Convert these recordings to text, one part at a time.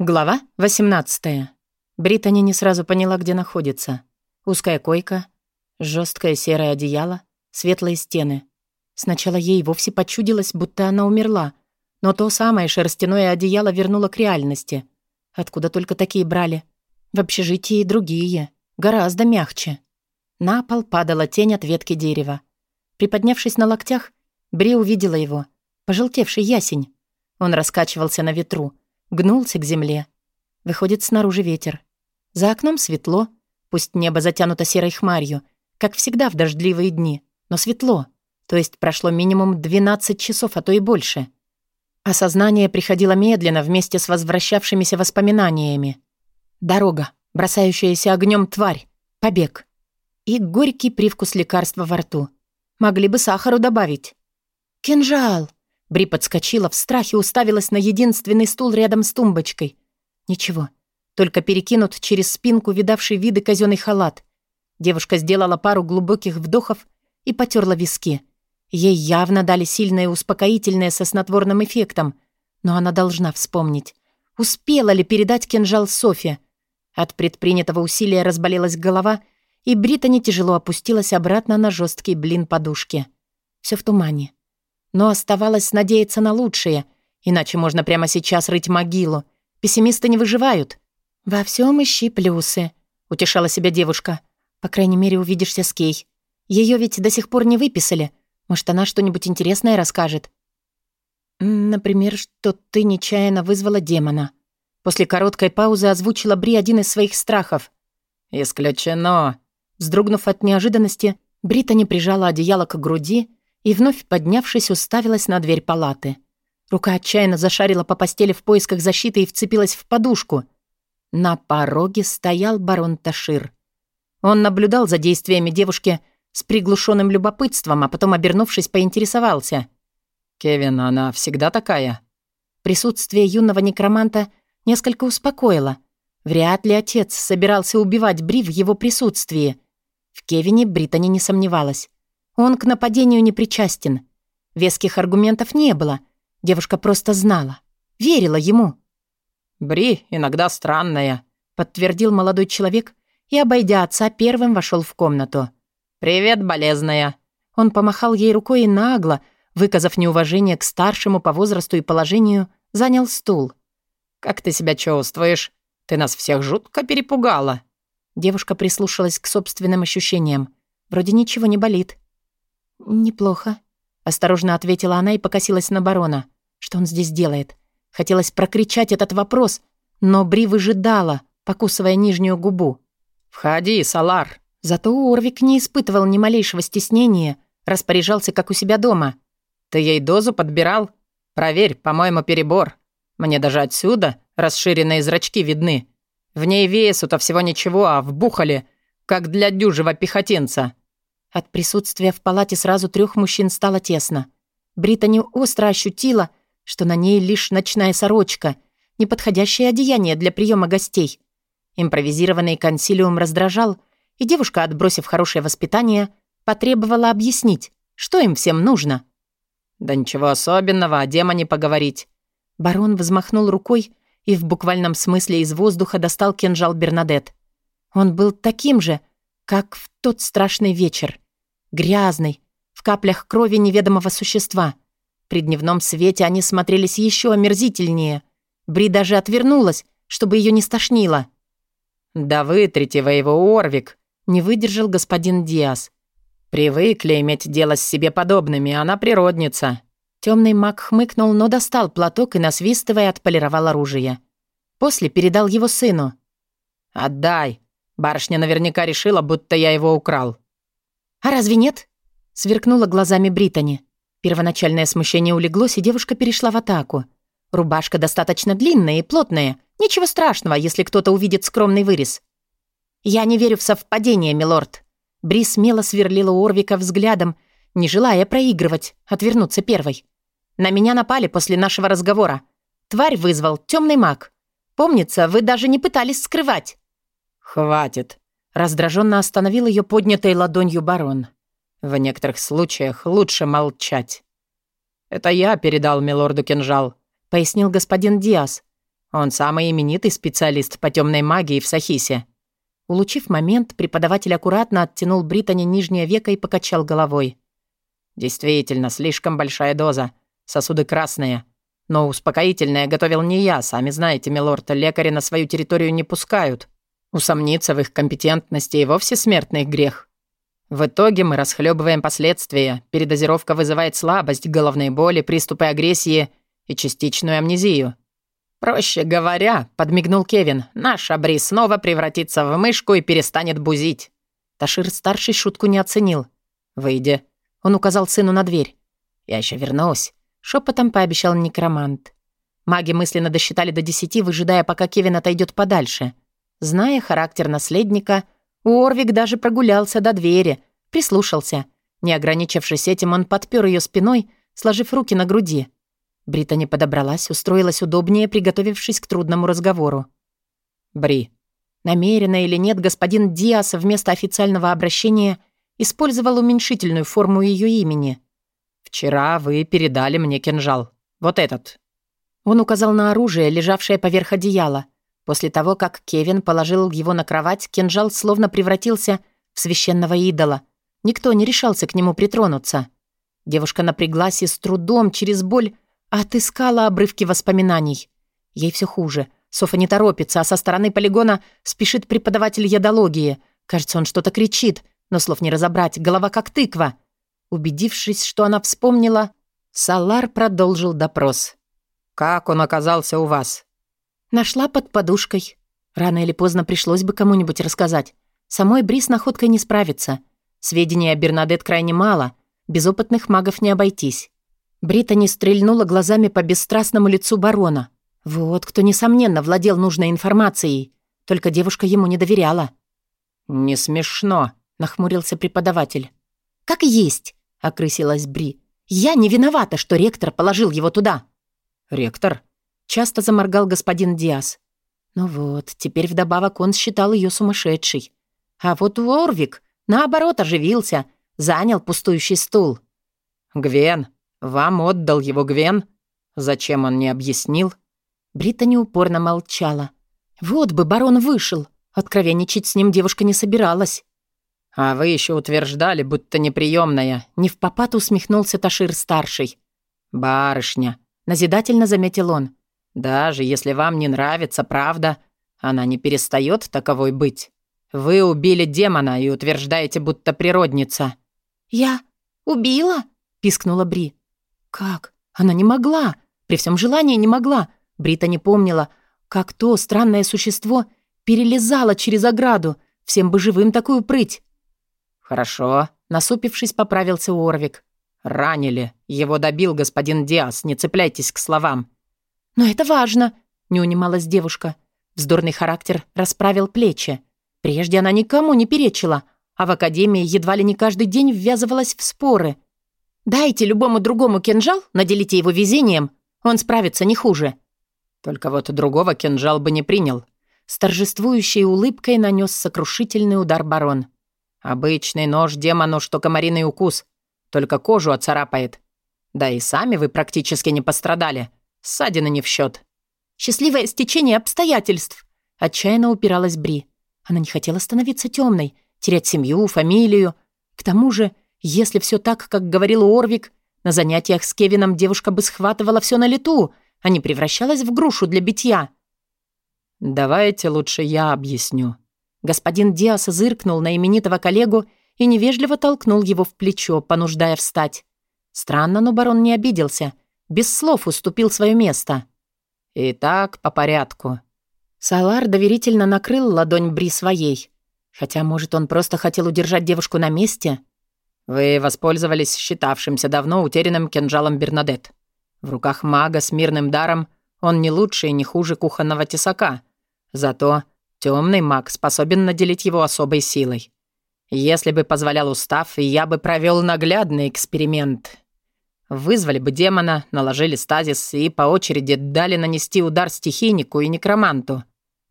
Глава 18. Британи не сразу поняла, где находится. Узкая койка, жесткое серое одеяло, светлые стены. Сначала ей вовсе почудилось, будто она умерла, но то самое шерстяное одеяло вернуло к реальности. Откуда только такие брали? В общежитии и другие, гораздо мягче. На пол падала тень от ветки дерева. Приподнявшись на локтях, Бри увидела его, пожелтевший ясень. Он раскачивался на ветру — гнулся к земле. Выходит, снаружи ветер. За окном светло, пусть небо затянуто серой хмарью, как всегда в дождливые дни, но светло, то есть прошло минимум 12 часов, а то и больше. Осознание приходило медленно вместе с возвращавшимися воспоминаниями. Дорога, бросающаяся огнем тварь, побег. И горький привкус лекарства во рту. Могли бы сахару добавить. «Кинжал!» Бри подскочила, в страхе уставилась на единственный стул рядом с тумбочкой. Ничего, только перекинут через спинку видавший виды казенный халат. Девушка сделала пару глубоких вдохов и потерла виски. Ей явно дали сильное успокоительное со снотворным эффектом, но она должна вспомнить. Успела ли передать кинжал Софье? От предпринятого усилия разболелась голова, и Британи тяжело опустилась обратно на жесткий блин подушки. Все в тумане. Но оставалось надеяться на лучшее, иначе можно прямо сейчас рыть могилу. Пессимисты не выживают. «Во всем ищи плюсы», — утешала себя девушка. «По крайней мере, увидишься с Кей. Ее ведь до сих пор не выписали. Может, она что-нибудь интересное расскажет?» «Например, что ты нечаянно вызвала демона». После короткой паузы озвучила Бри один из своих страхов. «Исключено». Вздрогнув от неожиданности, Брита не прижала одеяло к груди и, вновь поднявшись, уставилась на дверь палаты. Рука отчаянно зашарила по постели в поисках защиты и вцепилась в подушку. На пороге стоял барон Ташир. Он наблюдал за действиями девушки с приглушенным любопытством, а потом, обернувшись, поинтересовался. «Кевин, она всегда такая?» Присутствие юного некроманта несколько успокоило. Вряд ли отец собирался убивать Бри в его присутствии. В Кевине Британи не сомневалась. Он к нападению не причастен. Веских аргументов не было. Девушка просто знала. Верила ему. «Бри иногда странная», — подтвердил молодой человек и, обойдя отца, первым вошел в комнату. «Привет, болезная». Он помахал ей рукой и нагло, выказав неуважение к старшему по возрасту и положению, занял стул. «Как ты себя чувствуешь? Ты нас всех жутко перепугала». Девушка прислушалась к собственным ощущениям. Вроде ничего не болит. «Неплохо», — осторожно ответила она и покосилась на барона. «Что он здесь делает?» Хотелось прокричать этот вопрос, но Бри выжидала, покусывая нижнюю губу. «Входи, Салар!» Зато Орвик не испытывал ни малейшего стеснения, распоряжался, как у себя дома. «Ты ей дозу подбирал? Проверь, по-моему, перебор. Мне даже отсюда расширенные зрачки видны. В ней весу-то всего ничего, а вбухали, как для дюжего пехотинца». От присутствия в палате сразу трех мужчин стало тесно. Британи остро ощутила, что на ней лишь ночная сорочка, неподходящее одеяние для приема гостей. Импровизированный консилиум раздражал, и девушка, отбросив хорошее воспитание, потребовала объяснить, что им всем нужно. «Да ничего особенного, о демоне поговорить». Барон взмахнул рукой и в буквальном смысле из воздуха достал кинжал Бернадет. Он был таким же, как в тот страшный вечер грязный, в каплях крови неведомого существа. При дневном свете они смотрелись еще омерзительнее. Бри даже отвернулась, чтобы ее не стошнило. «Да вытрите вы его, Орвик!» — не выдержал господин Диас. «Привыкли иметь дело с себе подобными, она природница». Темный маг хмыкнул, но достал платок и, насвистывая, отполировал оружие. После передал его сыну. «Отдай. Барышня наверняка решила, будто я его украл». «А разве нет?» — сверкнула глазами Британи. Первоначальное смущение улеглось, и девушка перешла в атаку. Рубашка достаточно длинная и плотная. Ничего страшного, если кто-то увидит скромный вырез. «Я не верю в совпадение, милорд». Бри смело сверлила Орвика взглядом, не желая проигрывать, отвернуться первой. «На меня напали после нашего разговора. Тварь вызвал темный маг. Помнится, вы даже не пытались скрывать». «Хватит», Раздраженно остановил ее поднятой ладонью барон. В некоторых случаях лучше молчать. «Это я передал милорду кинжал», — пояснил господин Диас. Он самый именитый специалист по темной магии в Сахисе». Улучив момент, преподаватель аккуратно оттянул Британи нижнее веко и покачал головой. «Действительно, слишком большая доза. Сосуды красные. Но успокоительное готовил не я, сами знаете, милорд, лекари на свою территорию не пускают. Усомниться в их компетентности и вовсе смертный грех. В итоге мы расхлебываем последствия. Передозировка вызывает слабость, головные боли, приступы агрессии и частичную амнезию. «Проще говоря», — подмигнул Кевин, «наш Абри снова превратится в мышку и перестанет бузить». Ташир-старший шутку не оценил. «Выйди». Он указал сыну на дверь. «Я еще вернусь», — шепотом пообещал некромант. Маги мысленно досчитали до десяти, выжидая, пока Кевин отойдет подальше. Зная характер наследника, Уорвик даже прогулялся до двери, прислушался. Не ограничившись этим, он подпер ее спиной, сложив руки на груди. Британи подобралась, устроилась удобнее, приготовившись к трудному разговору. «Бри». Намеренно или нет, господин Диас вместо официального обращения использовал уменьшительную форму ее имени. «Вчера вы передали мне кинжал. Вот этот». Он указал на оружие, лежавшее поверх одеяла. После того, как Кевин положил его на кровать, кинжал словно превратился в священного идола. Никто не решался к нему притронуться. Девушка напряглась и с трудом, через боль, отыскала обрывки воспоминаний. Ей все хуже. Софа не торопится, а со стороны полигона спешит преподаватель ядологии. Кажется, он что-то кричит, но слов не разобрать, голова как тыква. Убедившись, что она вспомнила, Салар продолжил допрос. «Как он оказался у вас?» Нашла под подушкой. Рано или поздно пришлось бы кому-нибудь рассказать. Самой Бри с находкой не справится. Сведений о Бернадет крайне мало. Без опытных магов не обойтись. Британи стрельнула глазами по бесстрастному лицу барона. Вот кто, несомненно, владел нужной информацией. Только девушка ему не доверяла. «Не смешно», — нахмурился преподаватель. «Как есть», — окрысилась Бри. «Я не виновата, что ректор положил его туда». «Ректор?» Часто заморгал господин Диас. Ну вот, теперь вдобавок он считал ее сумасшедшей. А вот Уорвик, наоборот, оживился, занял пустующий стул. «Гвен, вам отдал его Гвен? Зачем он не объяснил?» Британи упорно молчала. «Вот бы барон вышел. Откровенничать с ним девушка не собиралась». «А вы еще утверждали, будто неприемная. Не в попад усмехнулся Ташир-старший. «Барышня», — назидательно заметил он. Даже если вам не нравится правда, она не перестает таковой быть. Вы убили демона и утверждаете, будто природница». «Я убила?» — пискнула Бри. «Как? Она не могла. При всем желании не могла. Брита не помнила, как то странное существо перелезало через ограду. Всем бы живым такую прыть». «Хорошо», — насупившись, поправился Уорвик. «Ранили. Его добил господин Диас. Не цепляйтесь к словам. «Но это важно!» — не унималась девушка. Вздорный характер расправил плечи. Прежде она никому не перечила, а в академии едва ли не каждый день ввязывалась в споры. «Дайте любому другому кинжал, наделите его везением, он справится не хуже». Только вот другого кинжал бы не принял. С торжествующей улыбкой нанес сокрушительный удар барон. «Обычный нож демону, что комариный укус. Только кожу оцарапает. Да и сами вы практически не пострадали. Ссадина не в счет. Счастливое стечение обстоятельств. Отчаянно упиралась Бри. Она не хотела становиться темной, терять семью, фамилию. К тому же, если все так, как говорил Орвик, на занятиях с Кевином девушка бы схватывала все на лету, а не превращалась в грушу для битья. «Давайте лучше я объясню». Господин Диас зыркнул на именитого коллегу и невежливо толкнул его в плечо, понуждая встать. Странно, но барон не обиделся — без слов уступил свое место. «Итак, по порядку». Салар доверительно накрыл ладонь Бри своей. Хотя, может, он просто хотел удержать девушку на месте? Вы воспользовались считавшимся давно утерянным кинжалом Бернадет. В руках мага с мирным даром он не лучше и не хуже кухонного тесака. Зато темный маг способен наделить его особой силой. Если бы позволял устав, я бы провел наглядный эксперимент. Вызвали бы демона, наложили стазис и по очереди дали нанести удар стихийнику и некроманту.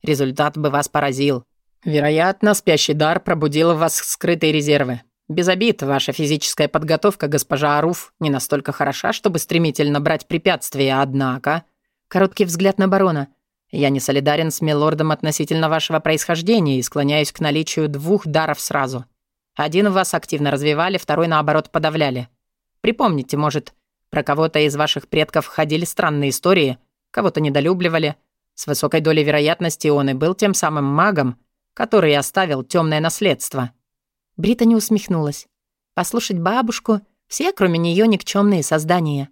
Результат бы вас поразил. Вероятно, спящий дар пробудил в вас скрытые резервы. Без обид, ваша физическая подготовка, госпожа Аруф, не настолько хороша, чтобы стремительно брать препятствия, однако... Короткий взгляд на барона. Я не солидарен с милордом относительно вашего происхождения и склоняюсь к наличию двух даров сразу. Один вас активно развивали, второй, наоборот, подавляли. Припомните, может, про кого-то из ваших предков ходили странные истории, кого-то недолюбливали. С высокой долей вероятности он и был тем самым магом, который оставил темное наследство». Брита не усмехнулась. Послушать бабушку — все, кроме нее, никчемные создания.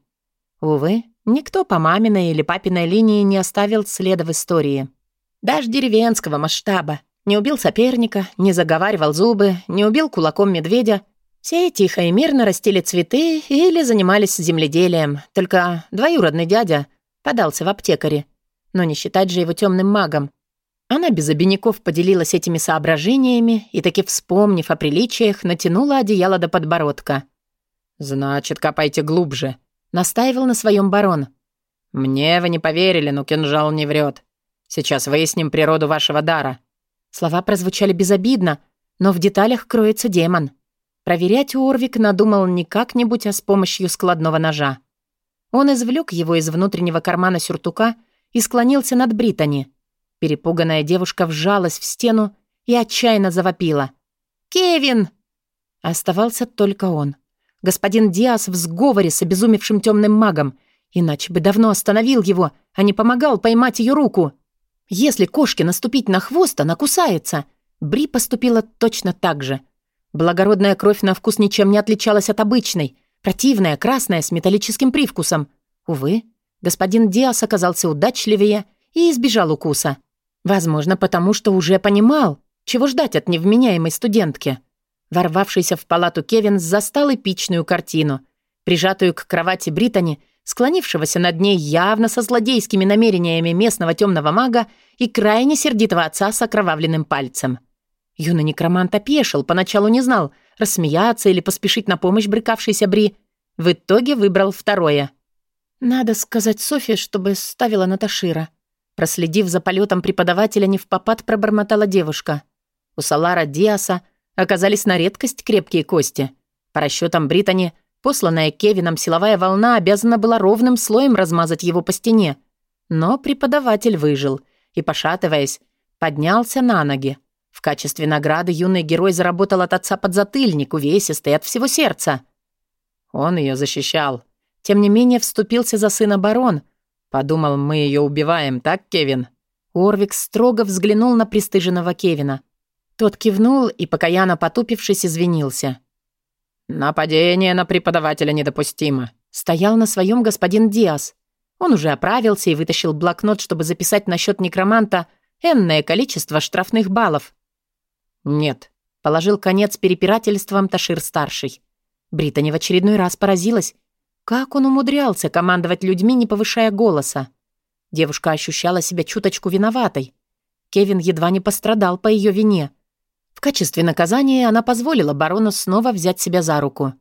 Увы, Никто по маминой или папиной линии не оставил следа в истории. Даже деревенского масштаба. Не убил соперника, не заговаривал зубы, не убил кулаком медведя. Все тихо и мирно растили цветы или занимались земледелием. Только двоюродный дядя подался в аптекаре. Но не считать же его темным магом. Она без обиняков поделилась этими соображениями и, таки вспомнив о приличиях, натянула одеяло до подбородка. «Значит, копайте глубже», Настаивал на своем барон. «Мне вы не поверили, но кинжал не врет. Сейчас выясним природу вашего дара». Слова прозвучали безобидно, но в деталях кроется демон. Проверять Орвик надумал не как-нибудь, а с помощью складного ножа. Он извлек его из внутреннего кармана сюртука и склонился над Британи. Перепуганная девушка вжалась в стену и отчаянно завопила. «Кевин!» Оставался только он. Господин Диас в сговоре с обезумевшим темным магом, иначе бы давно остановил его, а не помогал поймать ее руку. Если кошке наступить на хвост, она кусается. Бри поступила точно так же. Благородная кровь на вкус ничем не отличалась от обычной, противная, красная, с металлическим привкусом. Увы, господин Диас оказался удачливее и избежал укуса. Возможно, потому что уже понимал, чего ждать от невменяемой студентки. Ворвавшийся в палату Кевин застал эпичную картину. Прижатую к кровати Британи, склонившегося над ней явно со злодейскими намерениями местного темного мага и крайне сердитого отца с окровавленным пальцем. Юный некромант опешил, поначалу не знал, рассмеяться или поспешить на помощь брыкавшейся Бри. В итоге выбрал второе. «Надо сказать Софье, чтобы ставила на Ташира». Проследив за полетом преподавателя, не в попад пробормотала девушка. У Салара Диаса оказались на редкость крепкие кости. По расчетам Британи, посланная Кевином силовая волна обязана была ровным слоем размазать его по стене. Но преподаватель выжил и, пошатываясь, поднялся на ноги. В качестве награды юный герой заработал от отца подзатыльник, увесистый от всего сердца. Он ее защищал. Тем не менее, вступился за сына барон. Подумал, мы ее убиваем, так, Кевин? Орвик строго взглянул на пристыженного Кевина. Тот кивнул и, покаянно потупившись, извинился. «Нападение на преподавателя недопустимо», — стоял на своем господин Диас. Он уже оправился и вытащил блокнот, чтобы записать насчет некроманта энное количество штрафных баллов. «Нет», — положил конец перепирательствам Ташир-старший. Британи в очередной раз поразилась, как он умудрялся командовать людьми, не повышая голоса. Девушка ощущала себя чуточку виноватой. Кевин едва не пострадал по ее вине — в качестве наказания она позволила барону снова взять себя за руку.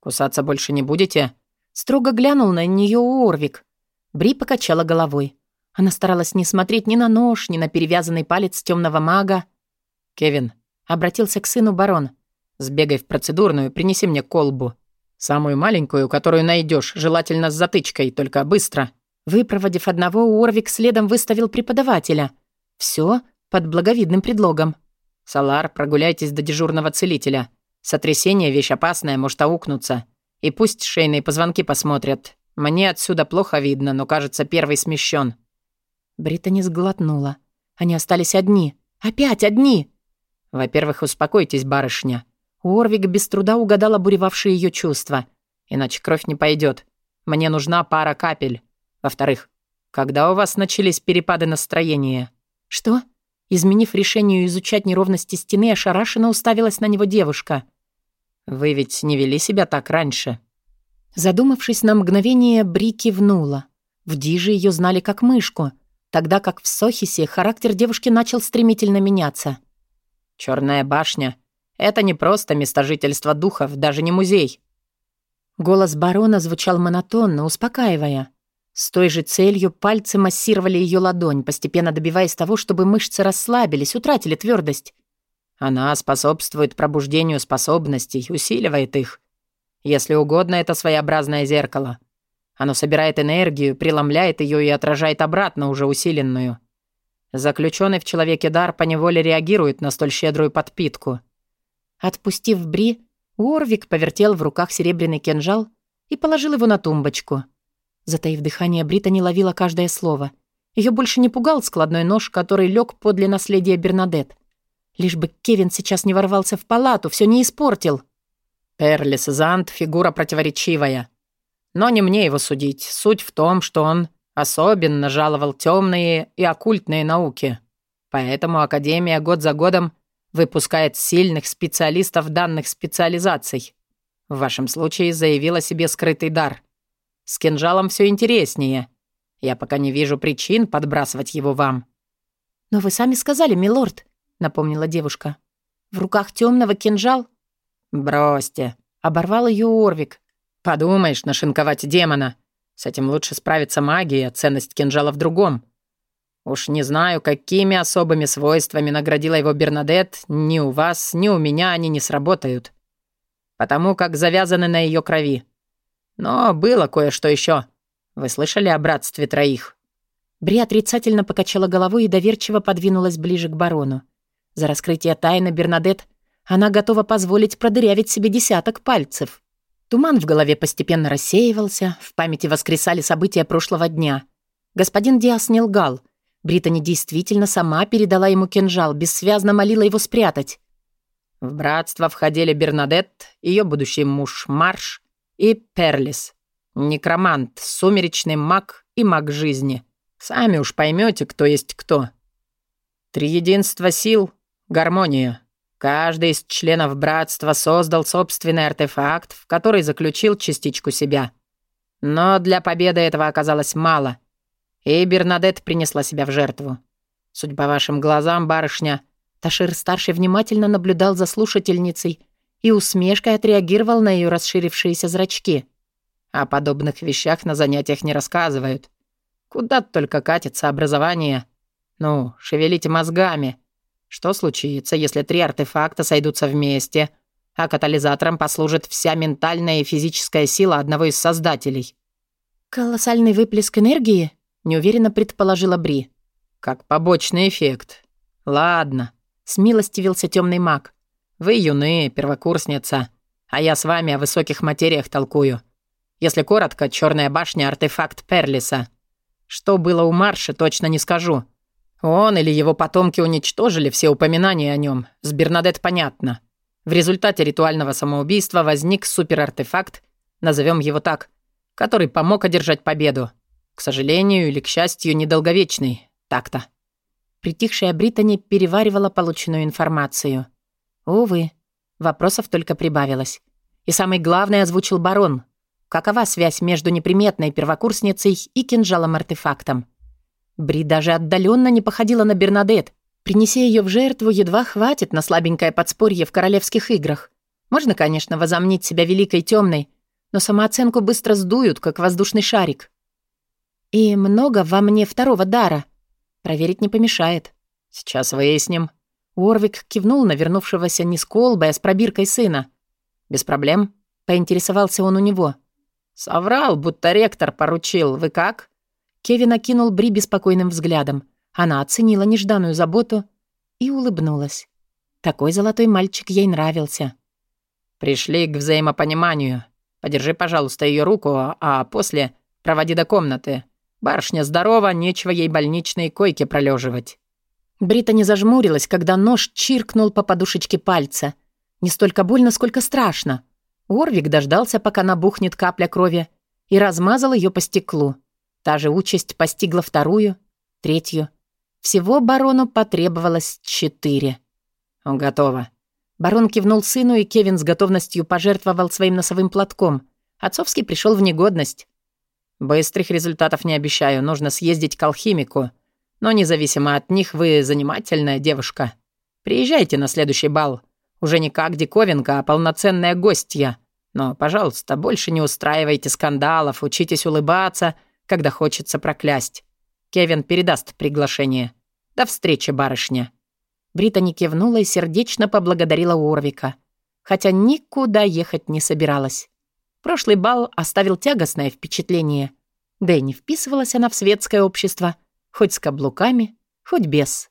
«Кусаться больше не будете?» Строго глянул на нее Орвик. Бри покачала головой. Она старалась не смотреть ни на нож, ни на перевязанный палец темного мага. «Кевин», — обратился к сыну барон, «сбегай в процедурную, принеси мне колбу. Самую маленькую, которую найдешь, желательно с затычкой, только быстро». Выпроводив одного, Орвик следом выставил преподавателя. Все под благовидным предлогом. «Салар, прогуляйтесь до дежурного целителя. Сотрясение — вещь опасная, может аукнуться. И пусть шейные позвонки посмотрят. Мне отсюда плохо видно, но, кажется, первый смещен. Британи сглотнула. Они остались одни. Опять одни! Во-первых, успокойтесь, барышня. Уорвик без труда угадал обуревавшие ее чувства. Иначе кровь не пойдет. Мне нужна пара капель. Во-вторых, когда у вас начались перепады настроения? Что? Изменив решение изучать неровности стены, ошарашенно уставилась на него девушка. «Вы ведь не вели себя так раньше?» Задумавшись на мгновение, Бри кивнула. В Диже ее знали как мышку, тогда как в Сохисе характер девушки начал стремительно меняться. «Черная башня — это не просто место жительства духов, даже не музей». Голос барона звучал монотонно, успокаивая. С той же целью пальцы массировали ее ладонь, постепенно добиваясь того, чтобы мышцы расслабились, утратили твердость. Она способствует пробуждению способностей, усиливает их. Если угодно, это своеобразное зеркало. Оно собирает энергию, преломляет ее и отражает обратно уже усиленную. Заключенный в человеке дар поневоле реагирует на столь щедрую подпитку. Отпустив Бри, Уорвик повертел в руках серебряный кинжал и положил его на тумбочку. Затаив дыхание, Брита не ловила каждое слово. Ее больше не пугал складной нож, который лег подле наследия Бернадет. Лишь бы Кевин сейчас не ворвался в палату, все не испортил. Перлис Зант — фигура противоречивая. Но не мне его судить. Суть в том, что он особенно жаловал темные и оккультные науки. Поэтому Академия год за годом выпускает сильных специалистов данных специализаций. В вашем случае заявила себе скрытый дар. С кинжалом все интереснее. Я пока не вижу причин подбрасывать его вам. «Но вы сами сказали, милорд», — напомнила девушка. «В руках темного кинжал?» «Бросьте», — оборвал ее Орвик. «Подумаешь, нашинковать демона. С этим лучше справиться магия, ценность кинжала в другом. Уж не знаю, какими особыми свойствами наградила его Бернадет, ни у вас, ни у меня они не сработают. Потому как завязаны на ее крови. Но было кое-что еще. Вы слышали о братстве троих?» Бри отрицательно покачала головой и доверчиво подвинулась ближе к барону. За раскрытие тайны Бернадет она готова позволить продырявить себе десяток пальцев. Туман в голове постепенно рассеивался, в памяти воскресали события прошлого дня. Господин Диас не лгал — Британи действительно сама передала ему кинжал, бессвязно молила его спрятать. В братство входили Бернадет, ее будущий муж Марш и Перлис. Некромант, сумеречный маг и маг жизни. Сами уж поймете, кто есть кто. Триединство сил — гармония. Каждый из членов братства создал собственный артефакт, в который заключил частичку себя. Но для победы этого оказалось мало — и Бернадет принесла себя в жертву. Судьба вашим глазам, барышня. Ташир-старший внимательно наблюдал за слушательницей и усмешкой отреагировал на ее расширившиеся зрачки. О подобных вещах на занятиях не рассказывают. Куда только катится образование. Ну, шевелите мозгами. Что случится, если три артефакта сойдутся вместе, а катализатором послужит вся ментальная и физическая сила одного из создателей? Колоссальный выплеск энергии? неуверенно предположила Бри. Как побочный эффект. Ладно, смилостивился темный маг. Вы юны, первокурсница, а я с вами о высоких материях толкую. Если коротко, черная башня — артефакт Перлиса. Что было у Марши, точно не скажу. Он или его потомки уничтожили все упоминания о нем. С Бернадет понятно. В результате ритуального самоубийства возник суперартефакт, назовем его так, который помог одержать победу. К сожалению или к счастью, недолговечный. Так-то. Притихшая Британи переваривала полученную информацию. Увы, вопросов только прибавилось. И самый главный озвучил барон. Какова связь между неприметной первокурсницей и кинжалом-артефактом? Бри даже отдаленно не походила на Бернадет. Принеся ее в жертву, едва хватит на слабенькое подспорье в королевских играх. Можно, конечно, возомнить себя великой темной, но самооценку быстро сдуют, как воздушный шарик. «И много во мне второго дара?» «Проверить не помешает». «Сейчас выясним». Уорвик кивнул на вернувшегося не с колбой, а с пробиркой сына. «Без проблем», — поинтересовался он у него. «Соврал, будто ректор поручил. Вы как?» Кевин окинул Бри беспокойным взглядом. Она оценила нежданную заботу и улыбнулась. Такой золотой мальчик ей нравился. «Пришли к взаимопониманию. Подержи, пожалуйста, ее руку, а после проводи до комнаты. Барышня здорова, нечего ей больничные койки пролеживать. Брита не зажмурилась, когда нож чиркнул по подушечке пальца. Не столько больно, сколько страшно. Орвик дождался, пока набухнет капля крови, и размазал ее по стеклу. Та же участь постигла вторую, третью. Всего барону потребовалось четыре. «Готово». Барон кивнул сыну, и Кевин с готовностью пожертвовал своим носовым платком. Отцовский пришел в негодность. Быстрых результатов не обещаю, нужно съездить к алхимику. Но независимо от них, вы занимательная девушка. Приезжайте на следующий бал. Уже не как диковинка, а полноценная гостья. Но, пожалуйста, больше не устраивайте скандалов, учитесь улыбаться, когда хочется проклясть. Кевин передаст приглашение. До встречи, барышня». Британи кивнула и сердечно поблагодарила Уорвика, хотя никуда ехать не собиралась. Прошлый бал оставил тягостное впечатление. Да и не вписывалась она в светское общество, хоть с каблуками, Хоть без.